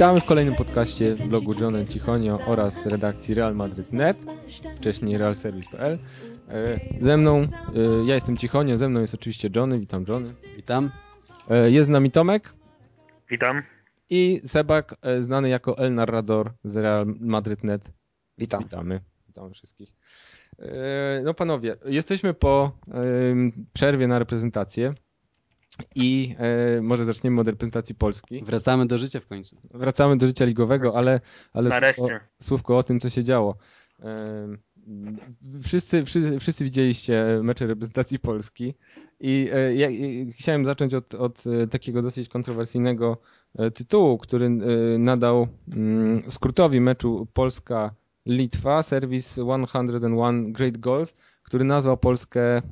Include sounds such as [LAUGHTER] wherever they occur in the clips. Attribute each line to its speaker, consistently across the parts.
Speaker 1: Witamy w kolejnym podcaście blogu Johnem Cichonio oraz redakcji Real Madrid.net, wcześniej realservice.pl. E, ze mną, e, ja jestem Cichonio, ze mną jest oczywiście Johnny, witam Johnny.
Speaker 2: Witam.
Speaker 1: E, jest z nami Tomek.
Speaker 3: Witam.
Speaker 1: I Sebak, znany jako El Narrador z Real Madrid.net.
Speaker 2: Witam.
Speaker 1: Witamy. Witam wszystkich. No panowie, jesteśmy po przerwie na reprezentację. I e, może zaczniemy od reprezentacji Polski.
Speaker 2: Wracamy do życia w końcu.
Speaker 1: Wracamy do życia ligowego, ale, ale słówko, słówko, o tym, co się działo. E, wszyscy, wszyscy, wszyscy widzieliście mecze reprezentacji Polski i e, ja, chciałem zacząć od, od e, takiego dosyć kontrowersyjnego e, tytułu, który e, nadał mm, skrótowi meczu Polska-Litwa, serwis 101 Great Goals, który nazwał Polskę,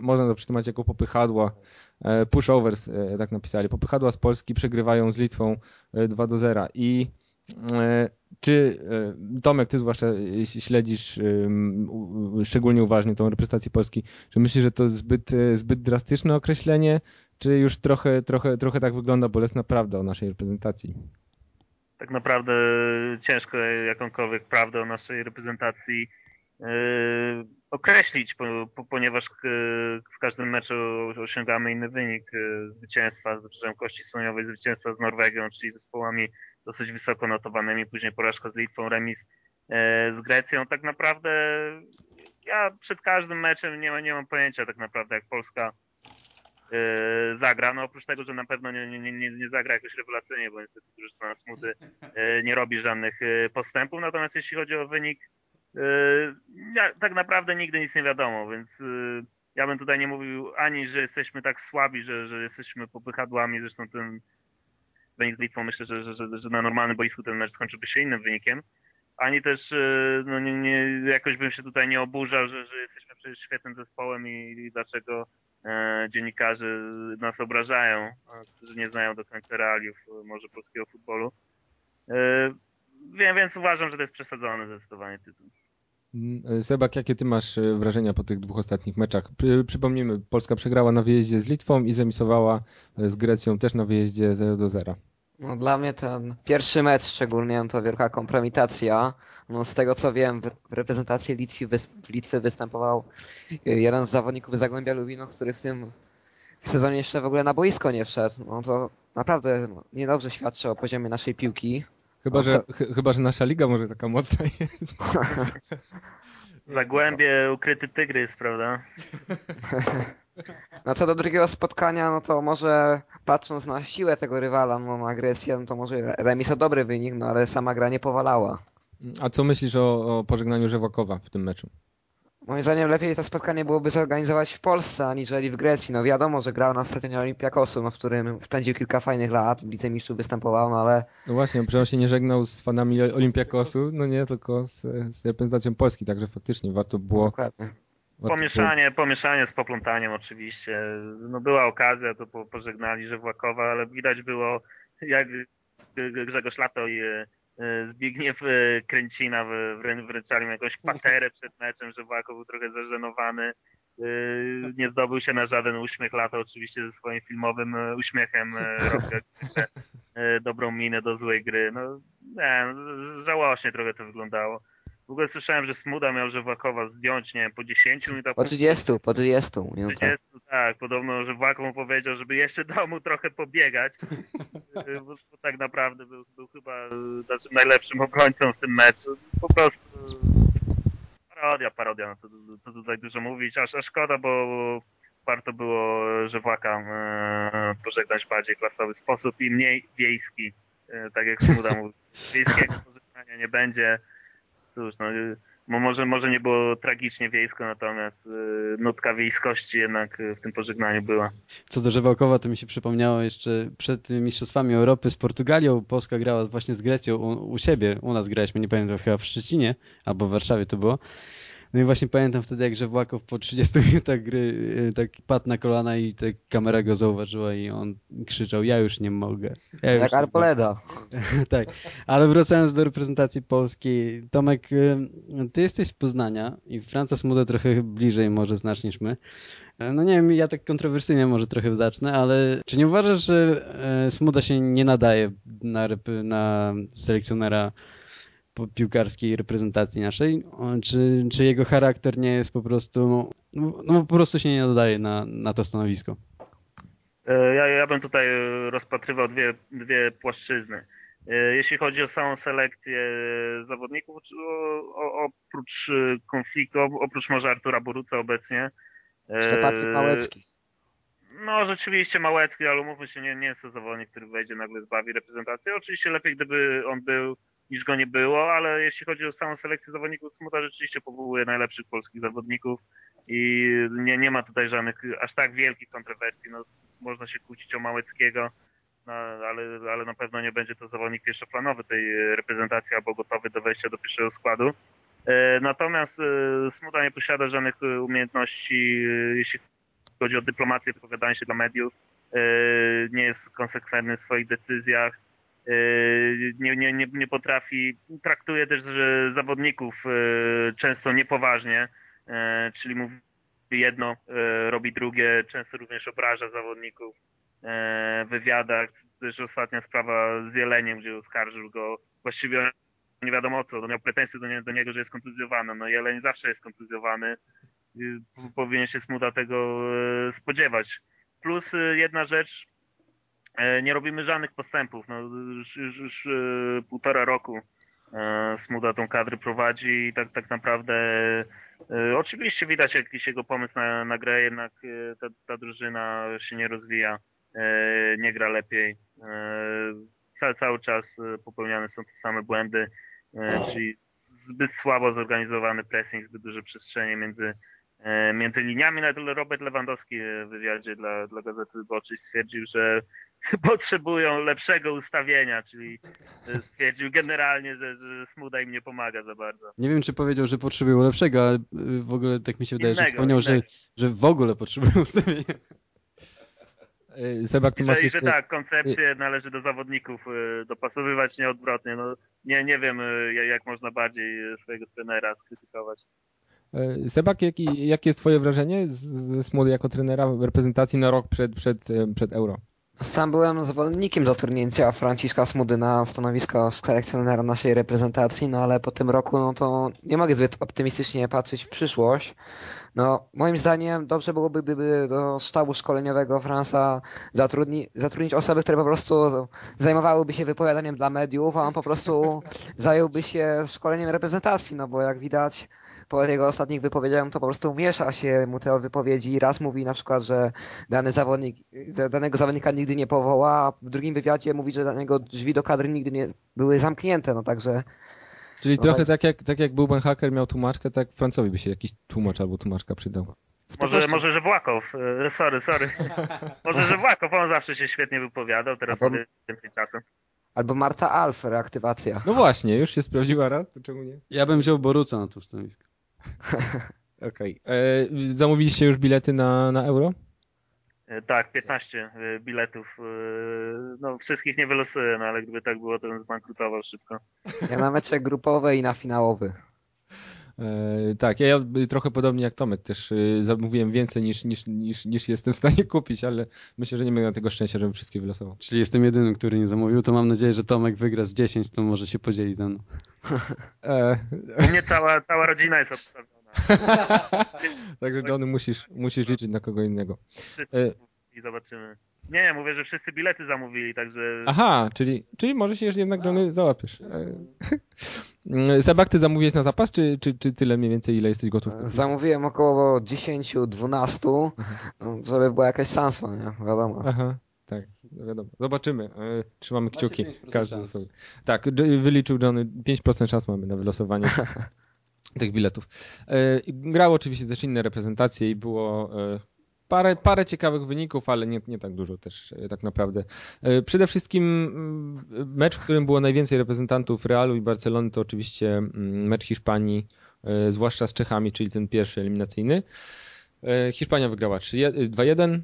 Speaker 1: można to przetłumaczyć jako popychadła E, pushovers, e, tak napisali. Popychadła z Polski przegrywają z Litwą 2 e, do 0. I czy Tomek, ty zwłaszcza śledzisz szczególnie uważnie tą reprezentację Polski, czy myślisz, że to zbyt, zbyt drastyczne określenie, czy już trochę, trochę, trochę tak wygląda bolesna prawda o naszej reprezentacji?
Speaker 3: Tak naprawdę ciężko jakąkolwiek prawdę o naszej reprezentacji określić, ponieważ w każdym meczu osiągamy inny wynik e, zwycięstwa z brzegiem kości słoniowej, zwycięstwa z Norwegią, czyli zespołami dosyć wysoko notowanymi, później porażka z Litwą, remis e, z Grecją. Tak naprawdę ja przed każdym meczem nie, nie mam pojęcia tak naprawdę jak Polska e, zagra. No oprócz tego, że na pewno nie, nie, nie, nie zagra jakoś rewelacyjnie, bo niestety drużyna Smuty nie robi żadnych postępów. Natomiast jeśli chodzi o wynik ja, tak naprawdę nigdy nic nie wiadomo, więc yy, ja bym tutaj nie mówił ani, że jesteśmy tak słabi, że, że jesteśmy popychadłami, zresztą ten wynik z Litwą myślę, że, że, że, że na normalnym boisku ten mecz skończyłby się innym wynikiem, ani też yy, no, nie, nie, jakoś bym się tutaj nie oburzał, że, że jesteśmy przecież świetnym zespołem i, i dlaczego e, dziennikarze nas obrażają, którzy nie znają do końca realiów może polskiego futbolu. E, więc uważam, że to jest przesadzony zdecydowanie tytuł.
Speaker 1: Mm, Sebak, jakie ty masz e, wrażenia po tych dwóch ostatnich meczach? Przypomnijmy, Polska przegrała na wyjeździe z Litwą i zemisowała e, z Grecją też na wyjeździe 0 do 0.
Speaker 4: No, dla mnie ten pierwszy mecz szczególnie no to wielka kompromitacja. No, z tego co wiem, w reprezentacji Litwy, Litwy występował e, jeden z zawodników Zagłębia Lubino, który w tym sezonie jeszcze w ogóle na boisko nie wszedł. No to naprawdę no, niedobrze świadczy o poziomie naszej piłki.
Speaker 1: Chyba, że, ch chyba, że nasza liga może taka mocna [LAUGHS] jest. [LAUGHS]
Speaker 3: Zagłębie, ukryty tygrys, prawda? [LAUGHS]
Speaker 4: No co do drugiego spotkania, no to może patrząc na siłę tego rywala, no na agresję, no to może remis to dobry wynik, no ale sama gra nie powalała.
Speaker 1: A co myślisz o, o pożegnaniu Żewakowa w tym meczu?
Speaker 4: Moim zdaniem lepiej to spotkanie byłoby zorganizować w Polsce, aniżeli w Grecji. No wiadomo, że grał na stadionie Olimpiakosu, no, w którym spędził kilka fajnych lat, w Lidze Mistrzów występował, no ale...
Speaker 1: No właśnie, przecież on się nie żegnał z fanami Olimpiakosu, no nie, tylko z, z reprezentacją Polski, także faktycznie warto było...
Speaker 4: Dokładnie.
Speaker 3: Warto pomieszanie, było... pomieszanie z poplątaniem oczywiście. No była okazja, to po, pożegnali Żewłakowa, ale widać było, jak Grzegorz Lato i Zbigniew e, Kręcina wręczali mu jakąś paterę przed meczem, że Włako był trochę zażenowany. E, nie zdobył się na żaden uśmiech, lata oczywiście ze swoim filmowym uśmiechem [LAUGHS] robił dobrą minę do złej gry. No nie, no, żałośnie trochę to wyglądało. W ogóle słyszałem, że Smuda miał Żewakowa zdjąć, nie wiem, po 10 minutach.
Speaker 4: Po 30, po 30
Speaker 3: minutach. 30, tak. Podobno, że Włako mu powiedział, żeby jeszcze dał mu trochę pobiegać. [LAUGHS] bo, bo tak naprawdę był, był chyba znaczy, najlepszym obrońcą w tym meczu. Po prostu parodia, parodia, no to, to tutaj dużo mówić. Aż, a szkoda, bo warto było Żewaka e, pożegnać w bardziej klasowy sposób i mniej wiejski, e, tak jak Smuda mówił. [LAUGHS] Wiejskiego pożegnania nie będzie cóż, no, może, może nie było tragicznie wiejsko, natomiast y, nutka wiejskości jednak w tym pożegnaniu była.
Speaker 2: Co do Żewałkowa, to mi się przypomniało jeszcze przed Mistrzostwami Europy z Portugalią. Polska grała właśnie z Grecją u, u siebie. U nas graliśmy, nie pamiętam, chyba w Szczecinie albo w Warszawie to było. No i właśnie pamiętam wtedy, jak Żewłakow po 30 minutach gry e, tak padł na kolana i tak kamera go zauważyła i on krzyczał, ja już nie mogę. Ja
Speaker 4: jak Arpoleda. [LAUGHS]
Speaker 2: tak, ale wracając do reprezentacji polskiej, Tomek, e, ty jesteś z Poznania i Franca Smuda trochę bliżej może znasz niż my. E, no nie wiem, ja tak kontrowersyjnie może trochę zacznę, ale czy nie uważasz, że Smuda się nie nadaje na, na selekcjonera piłkarskiej reprezentacji naszej, czy, czy jego charakter nie jest po prostu, no, no po prostu się nie nadaje na, na to stanowisko?
Speaker 3: E, ja, ja bym tutaj rozpatrywał dwie, dwie płaszczyzny. E, jeśli chodzi o samą selekcję zawodników, oprócz konfliktu, oprócz może Artura Boruca obecnie.
Speaker 4: Jeszcze Patryk Małecki.
Speaker 3: No rzeczywiście Małecki, ale mówmy się, nie, nie jest to zawodnik, który wejdzie nagle zbawi reprezentację. Oczywiście lepiej, gdyby on był niż go nie było, ale jeśli chodzi o samą selekcję zawodników, Smuta rzeczywiście powołuje najlepszych polskich zawodników i nie, nie ma tutaj żadnych aż tak wielkich kontrowersji. No, można się kłócić o Małeckiego, no, ale, ale na pewno nie będzie to zawodnik pierwszoplanowy tej reprezentacji albo gotowy do wejścia do pierwszego składu. E, natomiast e, Smuta nie posiada żadnych umiejętności, e, jeśli chodzi o dyplomację, wypowiadanie się dla mediów. Nie jest konsekwentny w swoich decyzjach nie, nie, nie, nie potrafi, traktuje też zawodników yy, często niepoważnie, yy, czyli mówi jedno, robi drugie, często również obraża zawodników w wywiadach. Też ostatnia sprawa z Jeleniem, gdzie oskarżył go właściwie nie wiadomo co, to miał pretensje do, nie, do niego, że jest kontuzjowany. No Jeleń zawsze jest kontuzjowany, powinien się Smuda tego spodziewać. Plus jedna rzecz, E, nie robimy żadnych postępów. No, już, już, już e, półtora roku e, Smuda tą kadrę prowadzi i tak, tak naprawdę oczywiście widać jakiś jego pomysł na, na grę, jednak ta, ta drużyna się nie rozwija, nie gra lepiej. Cały, cały czas popełniane są te same błędy, czyli zbyt słabo zorganizowany pressing, zbyt duże przestrzenie między, między liniami. Nawet Robert Lewandowski w wywiadzie dla, dla Gazety Wyborczej stwierdził, że [LAUGHS] potrzebują lepszego ustawienia, czyli stwierdził generalnie, że, że Smuda im nie pomaga za bardzo.
Speaker 2: Nie wiem, czy powiedział, że potrzebują lepszego, ale w ogóle tak mi się wydaje, innego, że wspomniał, że, że w ogóle potrzebują ustawienia.
Speaker 3: Sebak, ty masz jeszcze... tak, koncepcję należy do zawodników dopasowywać, nie odwrotnie. No, nie, nie wiem, jak można bardziej swojego trenera skrytykować.
Speaker 1: Sebak, jaki, jakie jest twoje wrażenie ze Smudy jako trenera reprezentacji na rok przed, przed, przed Euro?
Speaker 4: Sam byłem zwolennikiem zatrudnięcia Franciszka Smudy na stanowisko selekcjonera naszej reprezentacji, no ale po tym roku no to nie mogę zbyt optymistycznie patrzeć w przyszłość. No, moim zdaniem dobrze byłoby, gdyby do sztabu szkoleniowego Fransa zatrudni, zatrudnić osoby, które po prostu zajmowałyby się wypowiadaniem dla mediów, a on po prostu zająłby się szkoleniem reprezentacji, no bo jak widać po jego ostatnich wypowiedziach to po prostu miesza się mu te wypowiedzi. Raz mówi na przykład, że dany zawodnik, danego zawodnika nigdy nie powoła, a w drugim wywiadzie mówi, że danego drzwi do kadry nigdy nie były zamknięte, no także...
Speaker 1: Czyli no trochę tak... tak, jak, tak jak był Ben Hacker miał tłumaczkę, tak Francowi by się jakiś tłumacz albo tłumaczka przydał.
Speaker 3: Może, może, że Włakow, e, sorry, sorry. [LAUGHS] może, że Włakow, on zawsze się świetnie wypowiadał, teraz albo, więcej czasu.
Speaker 4: Albo Marta Alf, reaktywacja.
Speaker 1: No właśnie, już się sprawdziła raz, to czemu nie?
Speaker 2: Ja bym wziął Boruca na to stanowisko. [LAUGHS]
Speaker 1: Okej. Okay. E, zamówiliście już bilety na, na euro?
Speaker 3: E, tak, 15 e, biletów. No, wszystkich nie wylosuję, no ale gdyby tak było, to bym zbankrutował szybko.
Speaker 4: Ja na mecze grupowe i na finałowy.
Speaker 1: E, tak, ja, ja trochę podobnie jak Tomek też e, zamówiłem więcej niż, niż, niż, niż jestem w stanie [LAUGHS] kupić, ale myślę, że nie miałem tego szczęścia, żebym wszystkie wylosował.
Speaker 2: Czyli jestem jedynym, który nie zamówił, to mam nadzieję, że Tomek wygra z 10, to może się podzieli ze mną. [LAUGHS]
Speaker 3: E... U mnie cała, cała rodzina jest obstawiona. [LAUGHS]
Speaker 1: Także Johnny musisz, musisz liczyć na kogo innego.
Speaker 3: I zobaczymy. Nie, nie, mówię, że wszyscy bilety zamówili, także...
Speaker 1: Aha, czyli, czyli może się jednak Johnny załapiesz. E, Sebak, ty zamówiłeś na zapas, czy, czy, czy tyle mniej więcej, ile jesteś gotów?
Speaker 4: Zamówiłem około 10-12, no, żeby była jakaś sansa, nie? Wiadomo.
Speaker 1: Aha, tak, wiadomo. Zobaczymy. E, trzymamy kciuki. Każdy szans. sobie. Tak, wyliczył Johnny, 5% szans mamy na wylosowanie [LAUGHS] tych biletów. E, Grał oczywiście też inne reprezentacje i było parę, parę ciekawych wyników, ale nie, nie tak dużo też e, tak naprawdę. E, przede wszystkim mm, mecz, w którym było najwięcej reprezentantów Realu i Barcelony to oczywiście mm, mecz Hiszpanii zwłaszcza z Czechami, czyli ten pierwszy eliminacyjny. Hiszpania wygrała 2-1,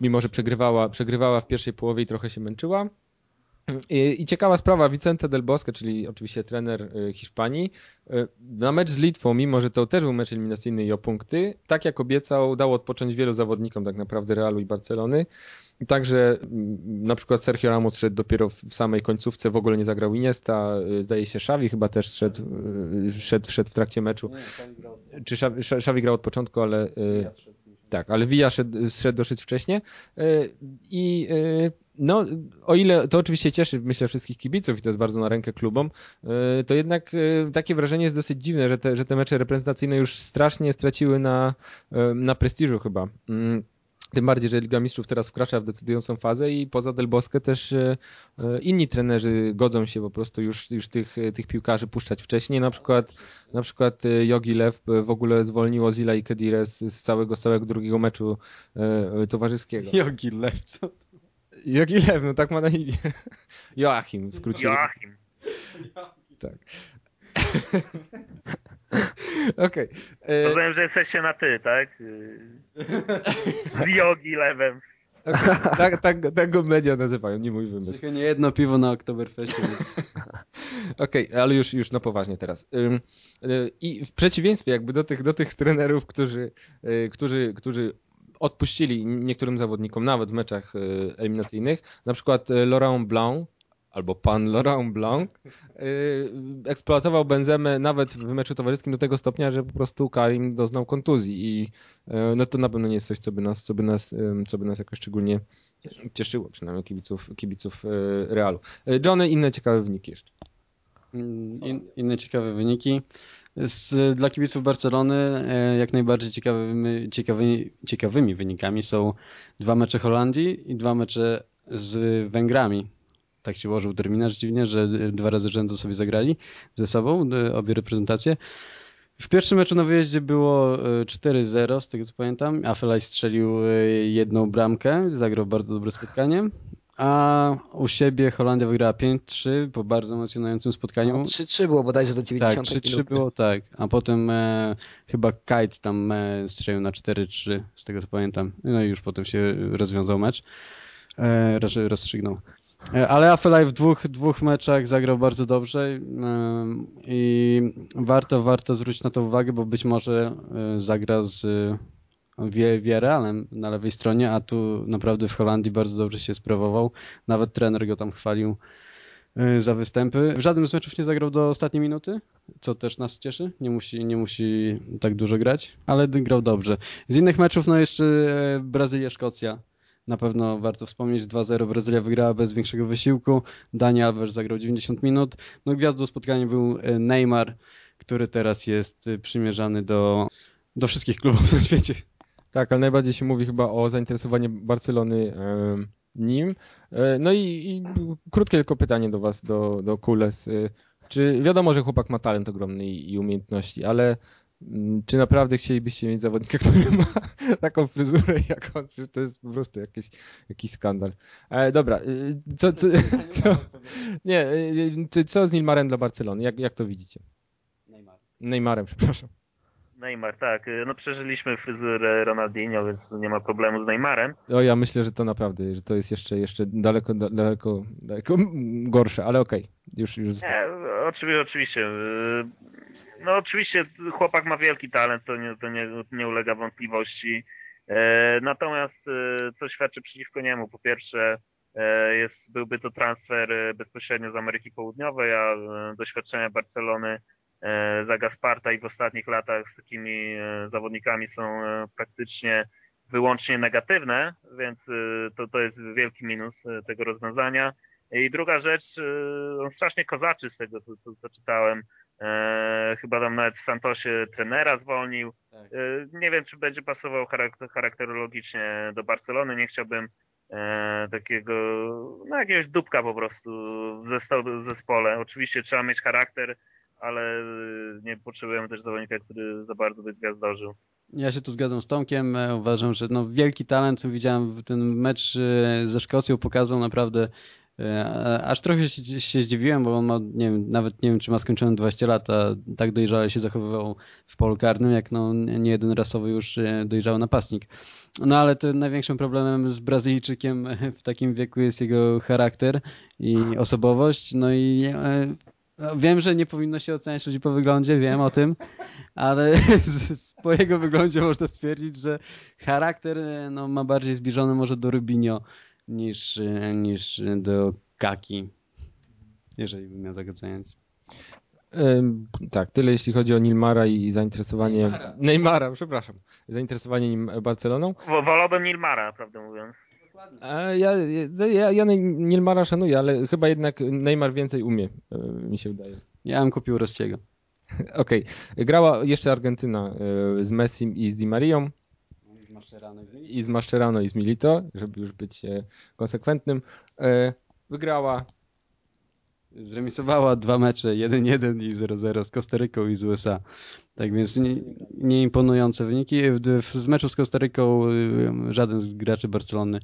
Speaker 1: mimo że przegrywała, przegrywała w pierwszej połowie i trochę się męczyła. I, I, ciekawa sprawa, Vicente del Bosque, czyli oczywiście trener y, Hiszpanii, y, na mecz z Litwą, mimo że to też był mecz eliminacyjny i o punkty, tak jak obiecał, dał odpocząć wielu zawodnikom tak naprawdę Realu i Barcelony. Także mm, na przykład Sergio Ramos szedł dopiero w samej końcówce, w ogóle nie zagrał Iniesta, y, zdaje się Xavi chyba też szedł, szedł, wszedł w trakcie meczu. Czy Xavi grał od początku, ale... Tak, ale Villa szedł, szedł dosyć wcześnie i no, o ile to oczywiście cieszy, myślę, wszystkich kibiców i to jest bardzo na rękę klubom, y, to jednak takie wrażenie jest dosyć dziwne, że te, że te mecze reprezentacyjne już strasznie straciły na, na prestiżu chyba. Tym bardziej, że Liga Mistrzów teraz wkracza w decydującą fazę i poza Del Bosque też inni trenerzy godzą się po prostu już, już tych, tych piłkarzy puszczać wcześniej. Na przykład, na przykład Jogi Lew w ogóle zwolniło Zila i Kedire z, z całego, całego drugiego meczu towarzyskiego. [LAUGHS]
Speaker 2: Jogi Lew, co
Speaker 1: Jogilew, no tak ma na imię. [LAUGHS] Joachim, skrócił.
Speaker 3: Joachim.
Speaker 1: Tak. [LAUGHS] [LAUGHS] Okej. Okay.
Speaker 3: E, Rozumiem, że jesteście na ty, tak? [LAUGHS] Z Jogilewem.
Speaker 1: Okay. Tak, tak, tak go media nazywają, nie mój wymysł.
Speaker 2: Tylko nie jedno piwo na Oktoberfestie. [LAUGHS]
Speaker 1: Okej, okay, ale już, już na poważnie teraz. Y, I w przeciwieństwie jakby do tych, do tych trenerów, którzy, y, którzy, którzy odpuścili niektórym zawodnikom, nawet w meczach e, eliminacyjnych. Na przykład Laurent Blanc, albo pan Laurent Blanc, e, eksploatował Benzemę nawet w meczu towarzyskim do tego stopnia, że po prostu Karim doznał kontuzji i no to na pewno nie jest coś, co by nas, co by nas, co by nas jakoś szczególnie cieszyło, przynajmniej kibiców, kibiców Realu. Johnny, inne ciekawe wyniki jeszcze.
Speaker 2: Mm, in, inne ciekawe wyniki. Z, dla kibiców Barcelony jak najbardziej ciekawymi, ciekawymi, ciekawymi wynikami są dwa mecze Holandii i dwa mecze z Węgrami. Tak się ułożył terminarz dziwnie, że dwa razy rzędu sobie zagrali ze sobą, e, obie reprezentacje. W pierwszym meczu na wyjeździe było 4-0, e, z tego co pamiętam. Afelaj strzelił jedną bramkę, zagrał bardzo dobre spotkanie a u siebie Holandia wygrała 5-3 po bardzo emocjonującym spotkaniu. No,
Speaker 4: 3-3 było bodajże do 90
Speaker 2: Tak, 3-3 było, tak. A potem e, chyba Kite tam e, strzelił na 4-3, z tego co pamiętam. No i już potem się rozwiązał mecz. E, raczej rozstrzygnął. E, ale Afelaj w dwóch, dwóch meczach zagrał bardzo dobrze e, i warto, warto zwrócić na to uwagę, bo być może e, zagra z wie, wie Realem na lewej stronie, a tu naprawdę w Holandii bardzo dobrze się sprawował. Nawet trener go tam chwalił za występy. W żadnym z meczów nie zagrał do ostatniej minuty, co też nas cieszy. Nie musi, nie musi tak dużo grać, ale grał dobrze. Z innych meczów, no jeszcze Brazylia-Szkocja. Na pewno warto wspomnieć, 2-0 Brazylia wygrała bez większego wysiłku. Dani Alves zagrał 90 minut. No gwiazdą spotkania był e, Neymar, który teraz jest e, przymierzany do, do wszystkich klubów na świecie.
Speaker 1: Tak, ale najbardziej się mówi chyba o zainteresowaniu Barcelony nim. E, no i, i, krótkie tylko pytanie do was, do, do Kules. Czy wiadomo, że chłopak ma talent ogromny i, i umiejętności, ale czy naprawdę chcielibyście mieć zawodnika, [LAUGHS] który ma taką fryzurę jak on? To jest po prostu jakiś, jakiś skandal. E, dobra, e, co, co, [LAUGHS] co, nie, co z Nilmarem dla Barcelony? Jak, jak to widzicie? Neymar. Neymarem, przepraszam.
Speaker 3: Neymar, tak. No przeżyliśmy fryzurę Ronaldinho, więc nie ma problemu z Neymarem.
Speaker 1: O, ja myślę, że to naprawdę, że to jest jeszcze, jeszcze daleko, daleko, daleko gorsze, ale okej, okay. już, już
Speaker 3: Nie, oczywiście, oczywiście. No oczywiście chłopak ma wielki talent, to nie, to nie, nie ulega wątpliwości. E, natomiast e, co świadczy przeciwko niemu? Po pierwsze, e, jest, byłby to transfer bezpośrednio z Ameryki Południowej, a doświadczenia Barcelony za Gasparta i w ostatnich latach z takimi zawodnikami są praktycznie wyłącznie negatywne, więc to, to jest wielki minus tego rozwiązania. I druga rzecz, on strasznie kozaczy z tego, co, co, co czytałem. Chyba tam nawet w Santosie trenera zwolnił. Tak. nie wiem, czy będzie pasował charakter, charakterologicznie do Barcelony. Nie chciałbym takiego, no jakiegoś dupka po prostu w zespole. Oczywiście trzeba mieć charakter, ale nie potrzebujemy też zawodnika, który za bardzo by gwiazdożył.
Speaker 2: Ja się tu zgadzam z Tomkiem. Uważam, że no wielki talent. Widziałem ten mecz y, ze Szkocją pokazał naprawdę E, aż trochę się, się, zdziwiłem, bo on ma, nie wiem, nawet nie wiem, czy ma skończone 20 lat, a tak dojrzale się zachowywał w polu karnym, jak no, nie jeden rasowy już e, dojrzały napastnik. No ale to największym problemem z Brazylijczykiem [LAUGHS] w takim wieku jest jego charakter i osobowość. No i e, wiem, że nie powinno się oceniać ludzi po wyglądzie, wiem o tym, ale [LAUGHS] po jego wyglądzie można stwierdzić, że charakter no, ma bardziej zbliżony może do Rubinio niż, niż do Kaki, jeżeli bym miał tak oceniać.
Speaker 1: Tak, tyle jeśli chodzi o Nilmara i zainteresowanie Neymara, Neymara przepraszam, zainteresowanie nim Barceloną.
Speaker 3: Wolałbym Nilmara, prawdę mówiąc.
Speaker 1: Ja, ja, ja Nilmara szanuję, ale chyba jednak Neymar więcej umie, e, mi się wydaje.
Speaker 2: Ja bym kupił Rostiego. [LAUGHS]
Speaker 1: Okej. Okay. Grała jeszcze Argentyna e, z Messim i z Di Marią. I z Mascherano i z Milito, żeby już być e, konsekwentnym. Wygrała
Speaker 2: Zremisowała dwa mecze, 1-1 i 0-0 z Kostaryką i z USA. Tak więc nieimponujące nie wyniki. Z meczu z Kostaryką y, żaden z graczy Barcelony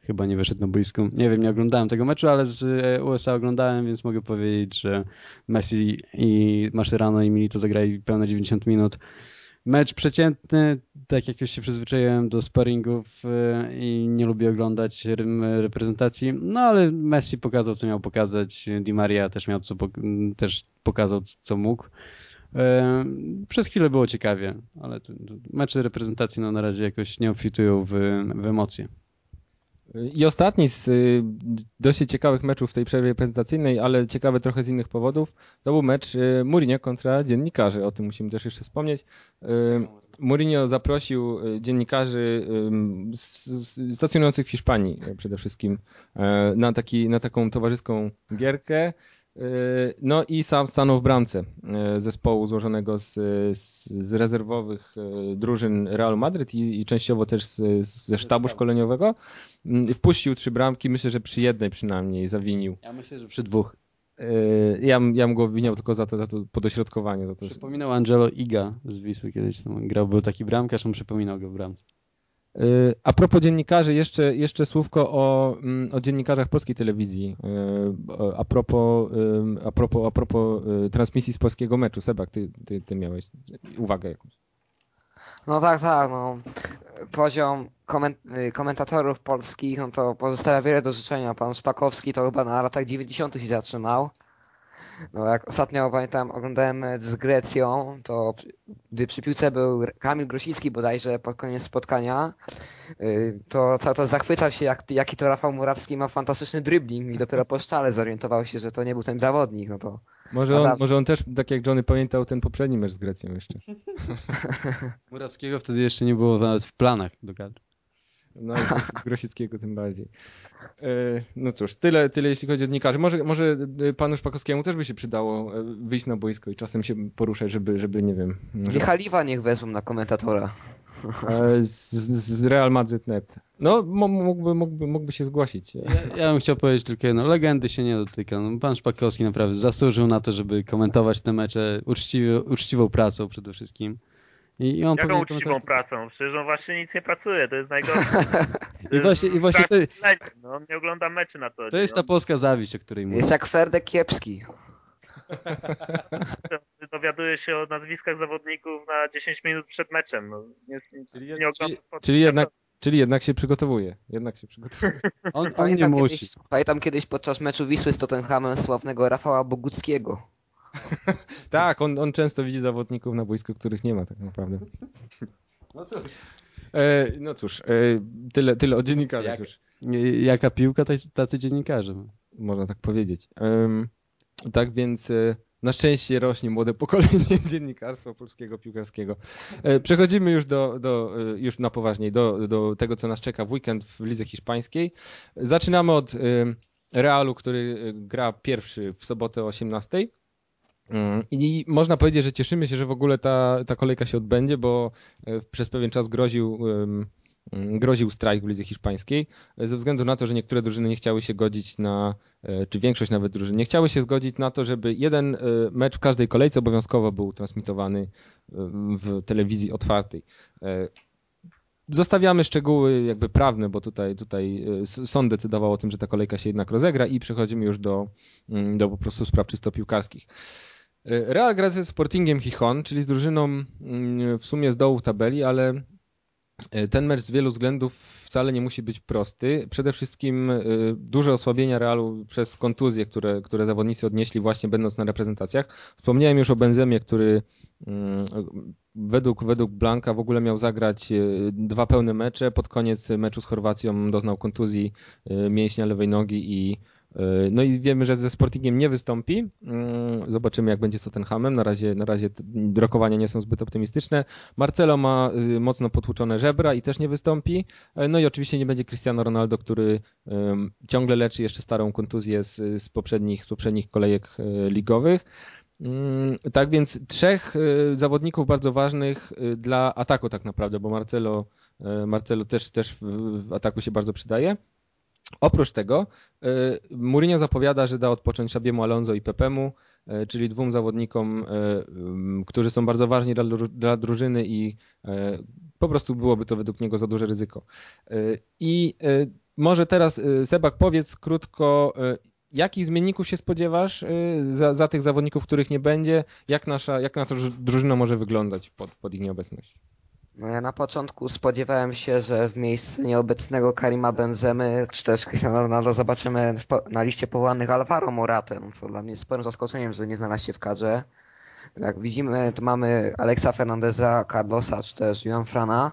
Speaker 2: chyba nie wyszedł na boisku. Nie wiem, nie oglądałem tego meczu, ale z e, USA oglądałem, więc mogę powiedzieć, że Messi i Mascherano i Milito zagrali pełne 90 minut mecz przeciętny, tak jak już się przyzwyczaiłem do sparingów e, i nie lubię oglądać reprezentacji, no ale Messi pokazał, co miał pokazać, Di Maria też miał co, też pokazał, co mógł. E, przez chwilę było ciekawie, ale mecze reprezentacji no, na razie jakoś nie obfitują w, w emocje.
Speaker 1: I ostatni z y, dosyć ciekawych meczów w tej przerwie prezentacyjnej, ale ciekawy trochę z innych powodów, to był mecz y, Mourinho kontra dziennikarzy. O tym musimy też jeszcze wspomnieć. Y, Mourinho zaprosił dziennikarzy stacjonujących w Hiszpanii przede wszystkim na, taki, na taką towarzyską gierkę. No i sam stanął w bramce zespołu złożonego z, z rezerwowych drużyn Real Madryt i, i częściowo też z, ze sztabu szkoleniowego. Mm, wpuścił trzy bramki, myślę, że przy jednej przynajmniej zawinił.
Speaker 2: Ja myślę, że przy dwóch.
Speaker 1: Ja, ja bym go obwiniał tylko za to, za to podośrodkowanie. Za to,
Speaker 2: Przypominał Angelo Iga z Wisły kiedyś tam grał, był taki bramkarz, on przypominał go w bramce.
Speaker 1: Yy, a propos dziennikarzy, jeszcze, jeszcze słówko o, mm, o dziennikarzach polskiej telewizji. Yy, a propos, a propos, a propos transmisji z polskiego meczu. Sebak, ty, ty, ty miałeś uwagę jakąś.
Speaker 4: No tak, tak. No. Poziom koment y, komentatorów polskich no to pozostawia wiele do życzenia. Pan Szpakowski to chyba na latach 90. się zatrzymał. No jak ostatnio pamiętam oglądałem z Grecją, to gdy przy piłce był Kamil Grosicki bodajże pod koniec spotkania, y, to cały czas zachwycał się jak, jaki to Rafał Murawski ma fantastyczny dribbling i dopiero po szczale zorientował się, że to nie był ten zawodnik. No to
Speaker 1: może on, może on też, tak jak Johnny, pamiętał ten poprzedni mecz z Grecją jeszcze. [LAUGHS] [LAUGHS]
Speaker 2: Murawskiego wtedy jeszcze nie było nawet w planach do kadry.
Speaker 1: No i [LAUGHS] Grosickiego tym bardziej. E, no cóż, tyle, tyle jeśli chodzi o dziennikarzy. Może, może e, panu Szpakowskiemu też by się przydało e, wyjść na boisko i czasem się poruszać, żeby, żeby nie wiem...
Speaker 4: Żeby... Michaliwa niech wezmą na komentatora.
Speaker 1: Z, z Real Madrid net. No, mógłby, mógłby, mógłby się zgłosić.
Speaker 2: Ja, ja bym chciał powiedzieć tylko jedno. Legendy się nie dotyka. No, pan Szpakowski naprawdę zasłużył na to, żeby komentować te mecze uczciwie, uczciwą pracą przede wszystkim.
Speaker 3: I on Jaką uczciwą pracą? Przecież on właśnie nic nie pracuje, to jest najgorsze. [LAUGHS]
Speaker 2: I właśnie, i właśnie to...
Speaker 3: No, on nie ogląda meczy na to.
Speaker 2: To jest ta polska zawiść, o której mówię.
Speaker 4: Jest jak Ferdek Kiepski. [LAUGHS]
Speaker 3: Dowiaduje się o nazwiskach zawodników na 10 minut przed meczem. No, nie, czyli, nie
Speaker 1: czyli, czyli jednak, Czyli jednak się przygotowuje. Jednak się przygotowuje. [LAUGHS]
Speaker 2: On, on nie musi.
Speaker 4: Kiedyś, pamiętam kiedyś podczas meczu Wisły z Tottenhamem sławnego Rafała Boguckiego. [LAUGHS]
Speaker 1: tak, on, on często widzi zawodników na boisku, których nie ma tak naprawdę.
Speaker 2: no cóż.
Speaker 1: E, no cóż, e, tyle, tyle o dziennikarzach Jak, już.
Speaker 2: Jaka piłka, tacy dziennikarze.
Speaker 1: Można tak powiedzieć. tak więc e, na szczęście rośnie młode pokolenie [LAUGHS] dziennikarstwa polskiego piłkarskiego. E, przechodzimy już do, do e, już na poważniej, do, do tego, co nas czeka w weekend w lidze hiszpańskiej. Zaczynamy od e, Realu, który gra pierwszy w sobotę o 18. Mm, I można powiedzieć, że cieszymy się, że w ogóle ta, ta kolejka się odbędzie, bo przez pewien czas groził Mm, groził strajk w lidze hiszpańskiej ze względu na to, że niektóre drużyny nie chciały się godzić na, e, czy większość nawet drużyn nie chciały się zgodzić na to, żeby jeden e, mecz w każdej kolejce obowiązkowo był transmitowany e, w telewizji otwartej. zostawiamy szczegóły jakby prawne, bo tutaj, tutaj sąd decydował o tym, że ta kolejka się jednak rozegra i przechodzimy już do, mm, do po prostu spraw czysto piłkarskich. Real gra ze Sportingiem Chichon, czyli z drużyną mm, w sumie z dołu tabeli, ale ten mecz z wielu względów wcale nie musi być prosty. Przede wszystkim duże osłabienia Realu przez kontuzje, które, które zawodnicy odnieśli właśnie będąc na reprezentacjach. Wspomniałem już o Benzemie, który mm, według, według Blanka w ogóle miał zagrać dwa pełne mecze. Pod koniec meczu z Chorwacją doznał kontuzji mięśnia lewej nogi i no i wiemy, że ze Sportingiem nie wystąpi. Mm, zobaczymy, jak będzie z Tottenhamem. Na razie, na razie rokowania nie są zbyt optymistyczne. Marcelo ma y, mocno potłuczone żebra i też nie wystąpi. E, no i oczywiście nie będzie Cristiano Ronaldo, który ciągle leczy jeszcze starą kontuzję z, z, poprzednich, z poprzednich kolejek ligowych. Mm, tak więc trzech zawodników bardzo ważnych dla ataku tak naprawdę, bo Marcelo, Marcelo też, też w ataku się bardzo przydaje. Oprócz tego y, Mourinho zapowiada, że da odpocząć Szabiemu Alonso i Pepemu, y, czyli dwóm zawodnikom, y, którzy są bardzo ważni dla, dla drużyny i po prostu byłoby to według niego za duże ryzyko. I może teraz Sebak powiedz krótko, jakich zmienników się spodziewasz za, za tych zawodników, których nie będzie? Jak nasza, jak nasza drużyna może wyglądać pod, pod ich nieobecność?
Speaker 4: No ja na początku spodziewałem się, że w miejsce nieobecnego Karima Benzemy, czy też Cristiano Ronaldo zobaczymy na liście powołanych Alvaro Moratę, co dla mnie jest sporym zaskoczeniem, że nie znalazł się w kadrze. Jak widzimy, to mamy Alexa Fernandeza, Carlosa, czy też Juan Frana.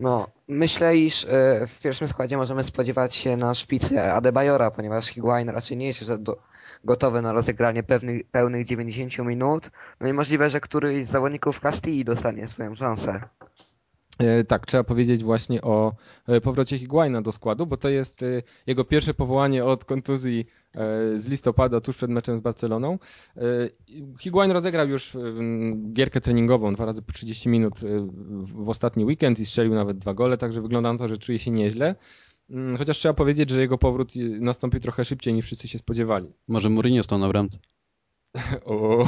Speaker 4: No, myślę, iż e, w pierwszym składzie możemy spodziewać się na szpicy Adebayora, ponieważ Higuain raczej nie jest gotowy na rozegranie pewnych, pełnych 90 minut. No i możliwe, że któryś z zawodników Castilli dostanie swoją szansę.
Speaker 1: E, tak, trzeba powiedzieć właśnie o e, powrocie Higuaina do składu, bo to jest e, jego pierwsze powołanie od kontuzji z listopada tuż przed meczem z Barceloną. Higuain rozegrał już gierkę treningową dwa razy po 30 minut w ostatni weekend i strzelił nawet dwa gole, także wygląda na to, że czuje się nieźle. Mm, chociaż trzeba powiedzieć, że jego powrót nastąpił trochę szybciej niż wszyscy się spodziewali.
Speaker 2: Może Mourinho stał na bramce. [LAUGHS]
Speaker 4: o.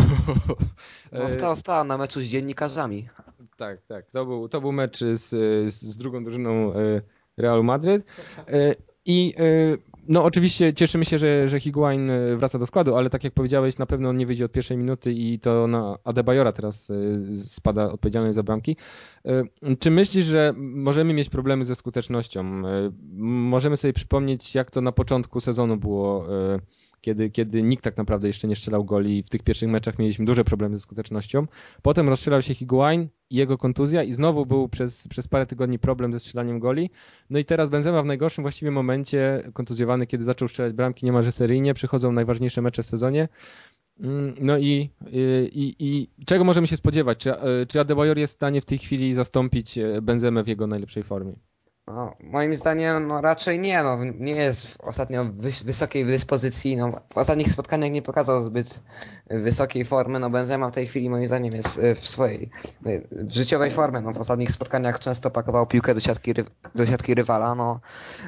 Speaker 4: No, stał, stał na meczu z dziennikarzami.
Speaker 1: Tak, tak. To był, to był mecz z, z drugą drużyną e, Realu Madryt. E, I e, no oczywiście cieszymy się, że, że Higuain wraca do składu, ale tak jak powiedziałeś, na pewno on nie wyjdzie od pierwszej minuty i to na Adebayora teraz spada odpowiedzialność za bramki. Czy myślisz, że możemy mieć problemy ze skutecznością? Możemy sobie przypomnieć, jak to na początku sezonu było kiedy, kiedy nikt tak naprawdę jeszcze nie strzelał goli. W tych pierwszych meczach mieliśmy duże problemy ze skutecznością. Potem rozstrzelał się Higuain i jego kontuzja i znowu był przez, przez parę tygodni problem ze strzelaniem goli. No i teraz Benzema w najgorszym właściwie momencie, kontuzjowany, kiedy zaczął strzelać bramki niemalże seryjnie, przychodzą najważniejsze mecze w sezonie. Mm, no i, i, i czego możemy się spodziewać? Czy, czy Adebayor jest w stanie w tej chwili zastąpić Benzemę w jego najlepszej formie?
Speaker 4: No, moim zdaniem no, raczej nie. No, nie jest ostatnio w wysokiej dyspozycji. No, w ostatnich spotkaniach nie pokazał zbyt wysokiej formy. No, Benzema w tej chwili moim zdaniem jest y, w swojej w życiowej formie. No, w ostatnich spotkaniach często pakował piłkę do siatki, do siatki rywala. No,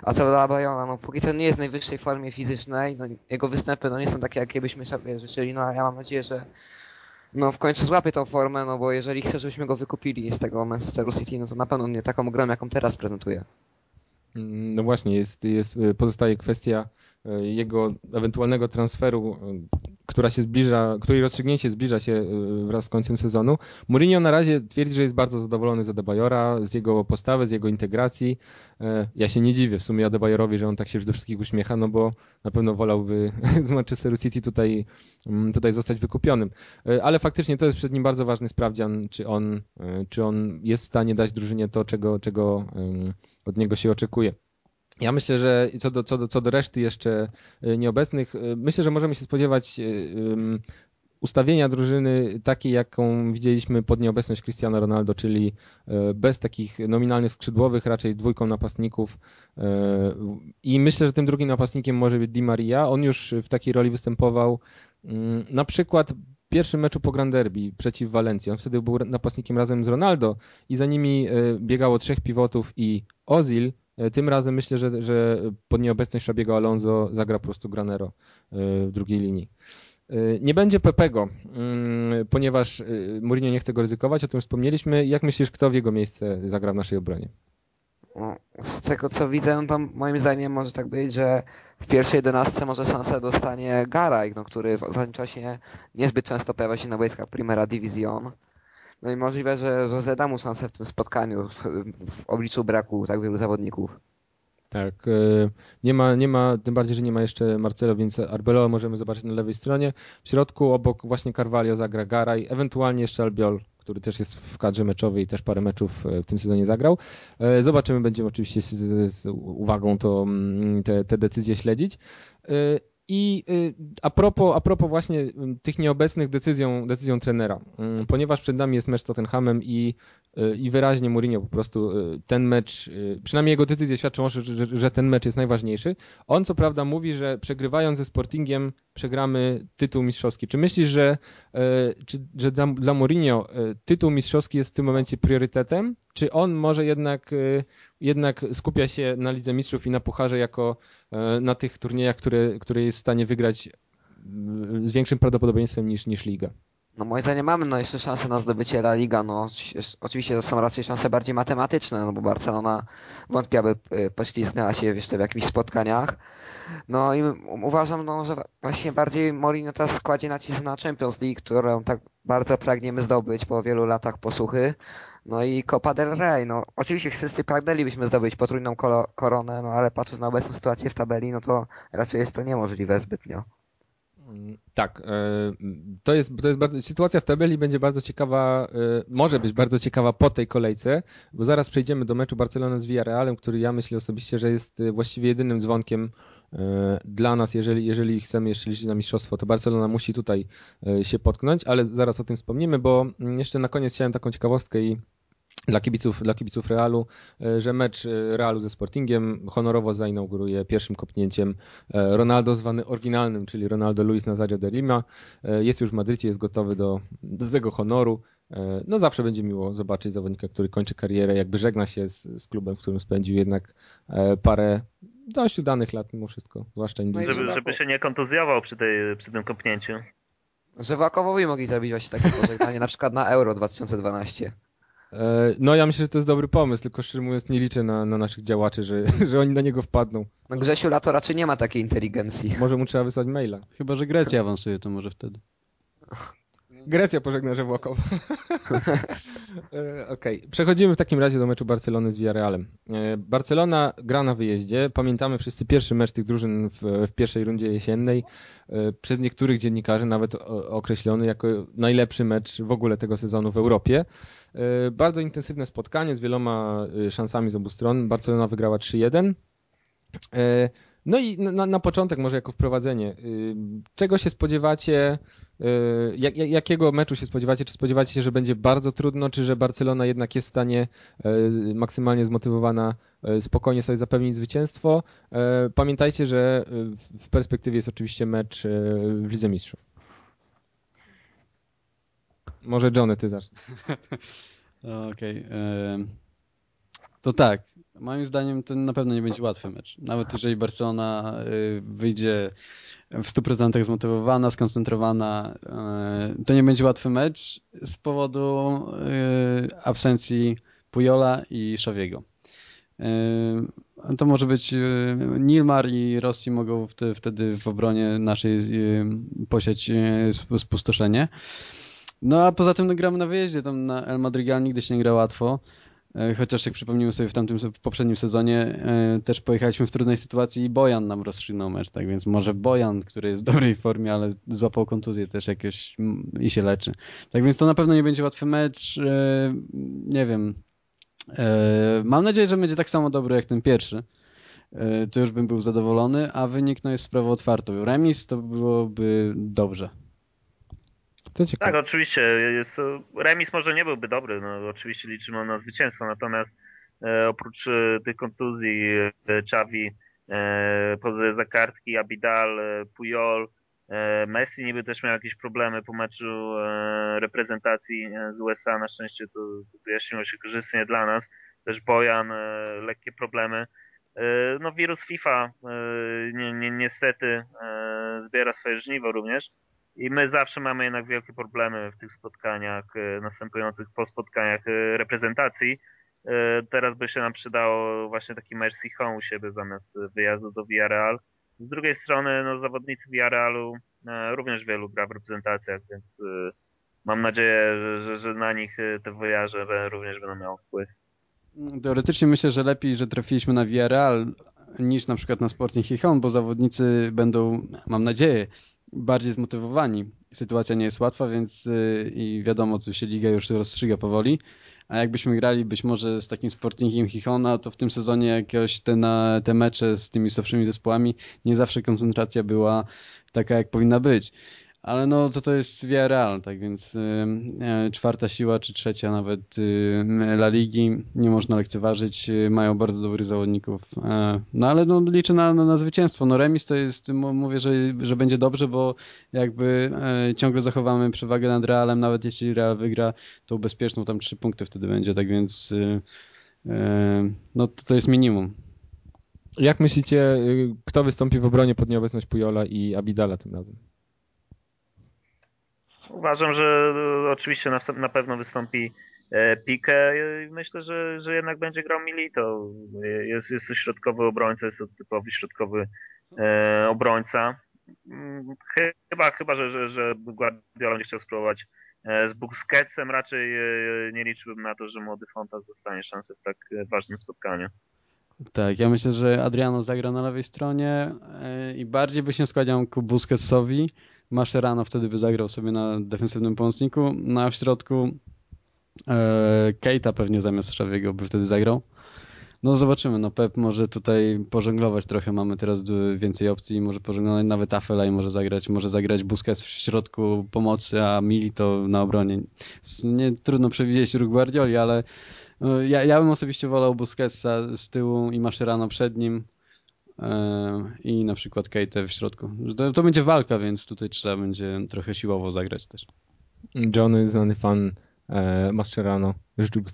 Speaker 4: a co do Abajona, no, póki co nie jest w najwyższej formie fizycznej. No, jego występy no, nie są takie, jakie byśmy sobie życzyli. No, ja mam nadzieję, że no w końcu złapie tą formę, no bo jeżeli chce, żebyśmy go wykupili z tego Manchesteru City, no to na pewno nie taką grę, jaką teraz prezentuje.
Speaker 1: No właśnie, jest, jest, pozostaje kwestia jego ewentualnego transferu, e, która się zbliża, której rozstrzygnięcie zbliża się e, wraz z końcem sezonu. Mourinho na razie twierdzi, że jest bardzo zadowolony z Adebayora, z jego postawy, z jego integracji. Ja się nie dziwię w sumie Adebayorowi, że on tak się już do wszystkich uśmiecha, no bo na pewno wolałby [LAUGHS] z Manchesteru City tutaj, mm, tutaj zostać wykupionym. Ale faktycznie to jest przed nim bardzo ważny sprawdzian, czy on, czy on jest w stanie dać drużynie to, czego, czego od niego się oczekuje. Ja myślę, że co do, co do, co do reszty jeszcze y, nieobecnych, y, myślę, że możemy się spodziewać y, ustawienia drużyny takiej, jaką widzieliśmy pod nieobecność Cristiano Ronaldo, czyli bez takich nominalnych skrzydłowych, raczej dwójką napastników. I myślę, że tym drugim napastnikiem może być Di Maria. On już w takiej roli występował na przykład w pierwszym meczu po Grand Derby przeciw Walencji. On wtedy był napastnikiem razem z Ronaldo i za nimi biegało trzech pivotów i Ozil, tym razem myślę, że, że pod nieobecność Szabiego Alonso zagra po prostu Granero e, w drugiej linii. E, nie będzie Pepego, mm, ponieważ Mourinho nie chce go ryzykować, o tym wspomnieliśmy. Jak myślisz, kto w jego miejsce zagra w naszej obronie?
Speaker 4: z tego co widzę, no to moim zdaniem może tak być, że w pierwszej jedenastce może szansę dostanie Garaj, no, który w ostatnim czasie niezbyt często pojawia się na boiskach Primera Division. No i możliwe, że Jose da mu szansę w tym spotkaniu w, w obliczu braku tak wielu zawodników.
Speaker 1: Tak, e, nie ma, nie ma, tym bardziej, że nie ma jeszcze Marcelo, więc Arbeloa możemy zobaczyć na lewej stronie. W środku obok właśnie Carvalho zagra Garaj, ewentualnie jeszcze Albiol, który też jest w kadrze meczowej i też parę meczów e, w tym sezonie zagrał. E, zobaczymy, będziemy oczywiście z, z uwagą to, mm, te, te decyzje śledzić. I y, a propos, a propos właśnie y, tych nieobecnych decyzją, decyzją trenera, mm, ponieważ przed nami jest mecz z Tottenhamem i, y, i wyraźnie Mourinho po prostu ten mecz, przynajmniej jego decyzje świadczą że, że, że ten mecz jest najważniejszy. On co prawda mówi, że przegrywając ze Sportingiem przegramy tytuł mistrzowski. Czy myślisz, że, czy, że dla Mourinho tytuł mistrzowski jest w tym momencie priorytetem, czy on może jednak jednak skupia się na Lidze Mistrzów i na Pucharze jako e, na tych turniejach, które, które jest w stanie wygrać z większym prawdopodobieństwem niż, niż Liga.
Speaker 4: No moim zdaniem mamy no jeszcze szansę na zdobycie La Liga. No, oczywiście to są raczej szanse bardziej matematyczne, no bo Barcelona wątpię, aby e, poślizgnęła się jeszcze w jakichś spotkaniach. No i uważam, no, że właśnie bardziej Mourinho teraz składzie nacisk na Champions League, którą tak bardzo pragniemy zdobyć po wielu latach posłuchy. No i Copa del Rey, no oczywiście wszyscy pragnęlibyśmy zdobyć potrójną koronę, no ale patrząc na obecną sytuację w tabeli, no to raczej jest to niemożliwe zbytnio.
Speaker 1: Mm, tak, e, to jest, to jest bardzo, sytuacja w tabeli będzie bardzo ciekawa, e, może być bardzo ciekawa po tej kolejce, bo zaraz przejdziemy do meczu Barcelony z Villarrealem, który ja myślę osobiście, że jest e, właściwie jedynym dzwonkiem dla nas, jeżeli, jeżeli chcemy jeszcze liczyć na mistrzostwo, to Barcelona musi tutaj się potknąć, ale zaraz o tym wspomnimy, bo mm, jeszcze na koniec chciałem taką ciekawostkę i dla kibiców, dla kibiców Realu, e, że mecz e, Realu ze Sportingiem honorowo zainauguruje pierwszym kopnięciem e, Ronaldo zwany oryginalnym, czyli Ronaldo Luis Nazario de Lima. Jest już w Madrycie, jest gotowy do, do tego honoru. No zawsze będzie miło zobaczyć zawodnika, który kończy karierę, jakby żegna się z, z klubem, w którym spędził jednak parę dość udanych lat mimo wszystko, zwłaszcza
Speaker 3: no żeby, żeby się nie kontuzjował przy, tej, przy tym kopnięciu.
Speaker 4: Że Wakowowi mogli zrobić właśnie takie pożegnanie, na przykład na Euro 2012.
Speaker 1: E, no ja myślę, że to jest dobry pomysł, tylko szczerze mówiąc nie liczę na, na naszych działaczy, że, [LAUGHS] że oni na niego wpadną.
Speaker 4: No Grzesiu Lato raczej nie ma takiej inteligencji.
Speaker 1: Może mu trzeba wysłać maila.
Speaker 2: Chyba, że Grecja awansuje, to może wtedy.
Speaker 1: Grecja pożegna Żewłokow. [LAUGHS] E, okej, okay. przechodzimy w takim razie do meczu Barcelony z Villarrealem. E, Barcelona gra na wyjeździe. Pamiętamy wszyscy pierwszy mecz tych drużyn w, w pierwszej rundzie jesiennej. Przez niektórych dziennikarzy nawet określony jako najlepszy mecz w ogóle tego sezonu w Europie. E, bardzo intensywne spotkanie z wieloma e, szansami z obu stron. Barcelona wygrała 3-1. No i na, na początek może jako wprowadzenie. Czego się spodziewacie? Jak, jakiego meczu się spodziewacie? Czy spodziewacie się, że będzie bardzo trudno, czy że Barcelona jednak jest w stanie maksymalnie zmotywowana spokojnie sobie zapewnić zwycięstwo? Pamiętajcie, że w perspektywie jest oczywiście mecz w Lidze Mistrzów. Może Johnny, ty zacznij. [LAUGHS]
Speaker 2: Okej. Okay. To tak. Moim zdaniem to na pewno nie będzie łatwy mecz. Nawet jeżeli Barcelona y, wyjdzie w 100% zmotywowana, skoncentrowana, y, to nie będzie łatwy mecz z powodu y, absencji Pujola i Szawiego. To może być Nilmar i Rossi mogą wtedy w obronie naszej posieć spustoszenie. No a poza tym no, gramy na wyjeździe, tam na El Madrigal nigdy się nie gra łatwo. E, chociaż jak przypomnimy sobie w tamtym w poprzednim sezonie e, też pojechaliśmy w trudnej sytuacji i Bojan nam rozstrzygnął mecz, tak więc może Bojan, który jest w dobrej formie, ale złapał kontuzję też jakieś i się leczy. Tak więc to na pewno nie będzie łatwy mecz. E, nie wiem. Mam nadzieję, że będzie tak samo dobry jak ten pierwszy. To już bym był zadowolony, a wynik no, jest sprawą otwartą. Remis to byłoby dobrze.
Speaker 3: Tak, oczywiście. Jest, remis może nie byłby dobry, no, oczywiście liczymy na zwycięstwo, natomiast e, oprócz e, tych kontuzji e, Xavi, e, poza kartki Abidal, e, Puyol, e, Messi niby też miał jakieś problemy po meczu e, reprezentacji z USA, na szczęście to, to wyjaśniło się korzystnie dla nas. Też Bojan, lekkie problemy. No wirus FIFA ni, ni, niestety zbiera swoje żniwo również. I my zawsze mamy jednak wielkie problemy w tych spotkaniach e, następujących po spotkaniach e, reprezentacji. teraz by się nam przydało właśnie taki Mercy Home u siebie zamiast wyjazdu do Villarreal. Z drugiej strony no, zawodnicy Villarrealu również wielu gra w reprezentacjach, więc mam nadzieję, że, że na nich te wojaże również będą miały wpływ.
Speaker 2: Teoretycznie myślę, że lepiej, że trafiliśmy na Villarreal niż na przykład na Sporting Gijon, bo zawodnicy będą, mam nadzieję, bardziej zmotywowani. Sytuacja nie jest łatwa, więc yy, i wiadomo, co się liga już rozstrzyga powoli. A jakbyśmy grali być może z takim Sportingiem Chichona, to w tym sezonie jakieś te, na, te mecze z tymi słabszymi zespołami nie zawsze koncentracja była taka, jak powinna być. Ale no to to jest Villarreal, tak więc e, czwarta siła czy trzecia nawet y, La Ligi nie można lekceważyć, y, mają bardzo dobrych zawodników. E, no ale no, liczę na, na, na, zwycięstwo. No remis to jest, mówię, że, że będzie dobrze, bo jakby e, ciągle zachowamy przewagę nad Realem, nawet jeśli Real wygra, to bezpieczną tam trzy punkty wtedy będzie, tak więc y, no to, to jest minimum.
Speaker 1: Jak myślicie, kto wystąpi w obronie pod nieobecność Pujola i Abidala tym razem?
Speaker 3: Uważam, że e, oczywiście na, na pewno wystąpi e, i myślę, że, że jednak będzie grał Milito. Jest, jest to środkowy obrońca, jest to typowy środkowy e, obrońca. Mm, chyba, chyba że, że, że Guardiola będzie chciał spróbować e, z Busquetsem. Raczej nie liczyłbym na to, że młody Fontas dostanie szansę w tak ważnym spotkaniu.
Speaker 2: Tak, ja myślę, że Adriano zagra na lewej stronie i bardziej by się składał ku Busquetsowi Mascherano wtedy by zagrał sobie na defensywnym pomocniku, no a w środku e, Keita pewnie zamiast Szawiego by wtedy zagrał. No zobaczymy, no Pep może tutaj pożonglować trochę, mamy teraz więcej opcji, może pożonglować nawet Afela i może zagrać, może zagrać Busquets w środku pomocy, a Milito na obronie. Nie, trudno przewidzieć ruch Guardioli, ale no, ja, ja bym osobiście wolał Busquetsa z tyłu i Mascherano przed nim, i na przykład Kate w środku. To, to, będzie walka, więc tutaj trzeba będzie trochę siłowo zagrać też.
Speaker 1: Johnny, znany fan e, Mascherano.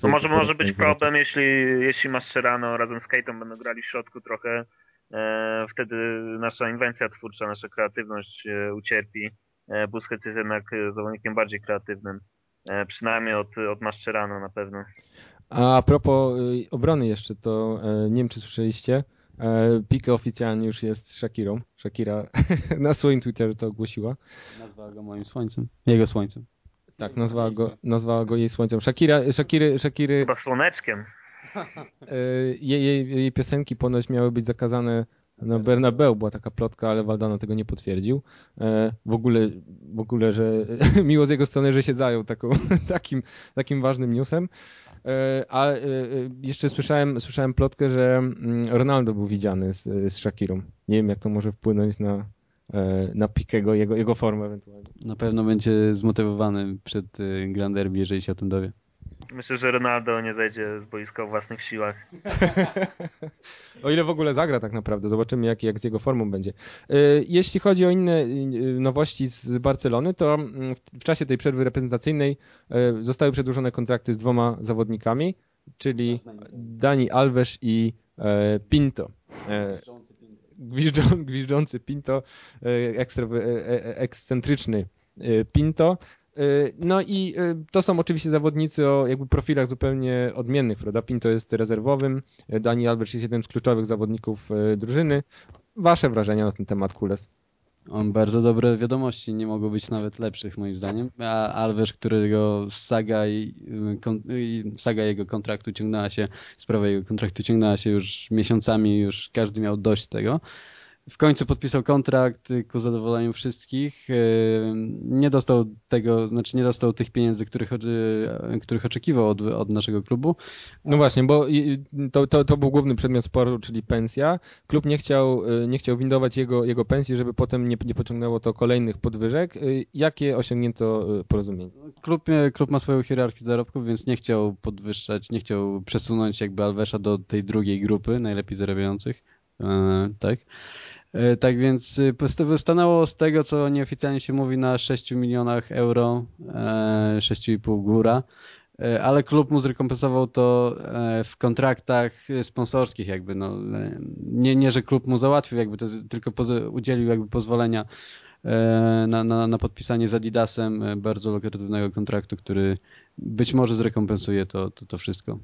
Speaker 3: To może, może być problem, jeśli, jeśli Mascherano razem z Kate'em będą grali w środku trochę. E, wtedy nasza inwencja twórcza, nasza kreatywność e, ucierpi. E, Busquets jest jednak zawodnikiem bardziej kreatywnym. E, przynajmniej od, od Mascherano na pewno.
Speaker 1: A, propos y, obrony jeszcze, to e, nie wiem, czy słyszeliście, E, Pika oficjalnie już jest Shakirą. Shakira [LAUGHS] na swoim Twitterze to ogłosiła.
Speaker 2: Nazwała go moim słońcem. Jego słońcem.
Speaker 1: Tak, nazwała go, nazwała go jej słońcem. Shakira, Shakiry, Shakiry...
Speaker 3: Chyba słoneczkiem.
Speaker 1: E, jej, jej, jej piosenki ponoć miały być zakazane na Bernabeu, była taka plotka, ale Waldana tego nie potwierdził. E, w ogóle, w ogóle że [LAUGHS] miło z jego strony, że się zajął taką, [LAUGHS] takim, takim ważnym newsem. E, a e, jeszcze słyszałem, słyszałem plotkę, że mm, Ronaldo był widziany z, z Shakirą. Nie wiem, jak to może wpłynąć na, na Pikego, jego, jego formę ewentualnie.
Speaker 2: Na pewno będzie zmotywowany przed Grand Derby, jeżeli się o tym dowie.
Speaker 3: Myślę, że Ronaldo nie zejdzie z boiska w własnych siłach. [LAUGHS]
Speaker 1: o ile w ogóle zagra tak naprawdę. Zobaczymy, jak, jak z jego formą będzie. E, jeśli chodzi o inne e, nowości z Barcelony, to mm, w czasie tej przerwy reprezentacyjnej e, zostały przedłużone kontrakty z dwoma zawodnikami, czyli Dani Alves i Pinto. Gwiżdżący Pinto, ekscentryczny Pinto. Y, no i y, to są oczywiście zawodnicy o jakby profilach zupełnie odmiennych, prawda? Pinto jest rezerwowym, y, Dani Alves jest jednym z kluczowych zawodników drużyny. Wasze wrażenia na ten temat, Kules?
Speaker 2: On bardzo dobre wiadomości, nie mogło być nawet lepszych moim zdaniem. A Alves, którego saga, i, saga jego kontraktu ciągnęła się, sprawa jego kontraktu ciągnęła się już miesiącami, już każdy miał dość tego w końcu podpisał kontrakt ku zadowoleniu wszystkich. E, nie dostał tego, znaczy nie dostał tych pieniędzy, których, których oczekiwał od, od naszego klubu.
Speaker 1: No właśnie, bo to, to, to był główny przedmiot sporu, czyli pensja. Klub nie chciał, nie chciał windować jego, jego pensji, żeby potem nie, nie pociągnęło to kolejnych podwyżek. Jakie osiągnięto porozumienie?
Speaker 2: Klub, klub ma swoją hierarchię zarobków, więc nie chciał podwyższać, nie chciał przesunąć jakby Alvesza do tej drugiej grupy najlepiej zarabiających. tak. E, tak więc y, stanęło z tego, co nieoficjalnie się mówi, na 6 milionach euro, 6,5 e, góra, e, ale klub mu zrekompensował to w kontraktach sponsorskich jakby, no, nie, nie, że klub mu załatwił jakby, to tylko udzielił jakby pozwolenia na, na, na podpisanie z Adidasem bardzo lukratywnego kontraktu, który być może zrekompensuje to, to, to wszystko.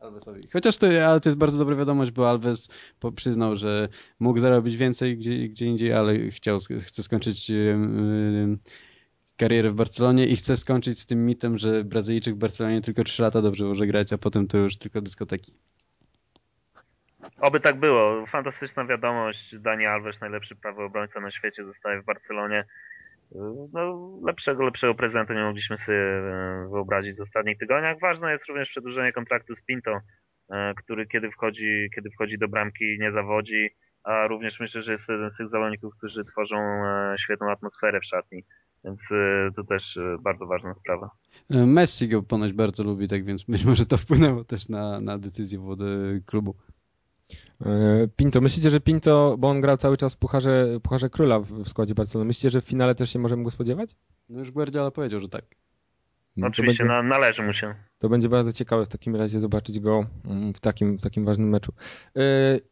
Speaker 2: Alvesowi. Chociaż to, ale to jest bardzo dobra wiadomość, bo Alves przyznał, że mógł zarobić więcej gdzie, gdzie indziej, ale chciał, chce skończyć karierę w Barcelonie i chce skończyć z tym mitem, że Brazylijczyk w Barcelonie tylko 3 lata dobrze może grać, a potem to już tylko dyskoteki.
Speaker 3: Oby tak było. Fantastyczna wiadomość. Dani Alves, najlepszy prawy obrońca na świecie, zostaje w Barcelonie. No, lepszego, lepszego prezentu nie mogliśmy sobie e, wyobrazić w ostatnich tygodniach. Ważne jest również przedłużenie kontraktu z Pinto, e, który kiedy wchodzi, kiedy wchodzi do bramki nie zawodzi, a również myślę, że jest jeden z tych zawodników, którzy tworzą e, świetną atmosferę w szatni. Więc to też bardzo ważna sprawa.
Speaker 2: Messi go ponoć bardzo lubi, tak więc być może to wpłynęło też na, na decyzję wody klubu.
Speaker 1: E, Pinto, myślicie, że Pinto, bo on grał cały czas w Pucharze, Pucharze Króla w, składzie Barcelony, myślicie, że w finale też się możemy go spodziewać?
Speaker 2: No już Guardiola powiedział, że tak.
Speaker 3: No, Oczywiście, będzie, należy mu się.
Speaker 1: To będzie bardzo ciekawe w takim razie zobaczyć go mm, w takim, w takim ważnym meczu. E,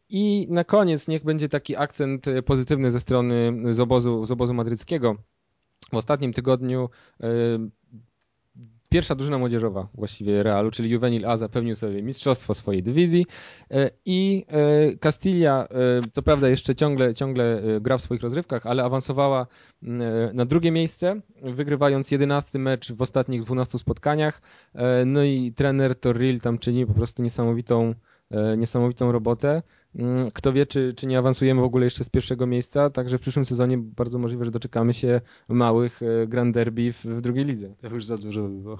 Speaker 1: I na koniec niech będzie taki akcent pozytywny ze strony z obozu, z obozu madryckiego. W ostatnim tygodniu e, pierwsza drużyna młodzieżowa właściwie Realu, czyli Juvenil A zapewnił sobie mistrzostwo swojej dywizji e, i e, Castilla, e, co prawda jeszcze ciągle, ciągle gra w swoich rozrywkach, ale awansowała na drugie miejsce, wygrywając 11 mecz w ostatnich 12 spotkaniach. No i trener Torril tam czyni po prostu niesamowitą, niesamowitą robotę. Mm, kto wie, czy, czy nie awansujemy w ogóle jeszcze z pierwszego miejsca, także w przyszłym sezonie bardzo możliwe, że doczekamy się małych e, Grand Derby w, w drugiej lidze.
Speaker 2: To już za dużo by było.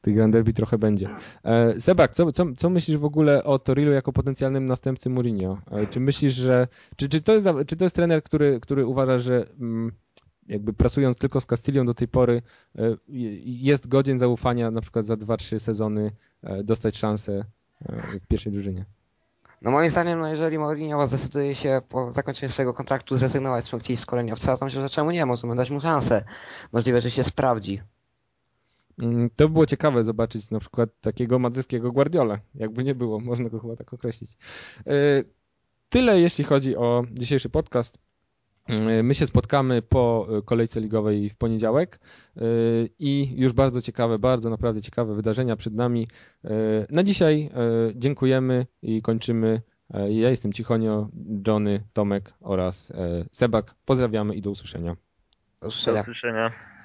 Speaker 1: Tych Grand Derby trochę będzie. E, Sebak, co, co, co myślisz w ogóle o Torilu jako potencjalnym następcy Mourinho? E, czy myślisz, że... Czy, czy, to, jest, czy to jest trener, który, który uważa, że mm, jakby pracując tylko z Castylią do tej pory jest godzien zaufania na przykład za 2-3 sezony dostać szansę w pierwszej drużynie?
Speaker 4: No moim zdaniem, no jeżeli Mourinho zdecyduje się po zakończeniu swojego kontraktu zrezygnować z funkcji szkoleniowca, to myślę, że czemu nie? Możemy dać mu szansę. Możliwe, że się sprawdzi.
Speaker 1: Mm, to by było ciekawe zobaczyć na przykład takiego madryckiego Guardiola. Jakby nie było, [LAUGHS] można go chyba tak określić. E, tyle jeśli chodzi o dzisiejszy podcast. E, my się spotkamy po kolejce ligowej w poniedziałek e, i już bardzo ciekawe, bardzo naprawdę ciekawe wydarzenia przed nami. E, na dzisiaj dziękujemy i kończymy. Ja jestem Cichonio, Johnny, Tomek oraz Sebak. Pozdrawiamy i do usłyszenia.
Speaker 4: Do usłyszenia.
Speaker 3: Do usłyszenia.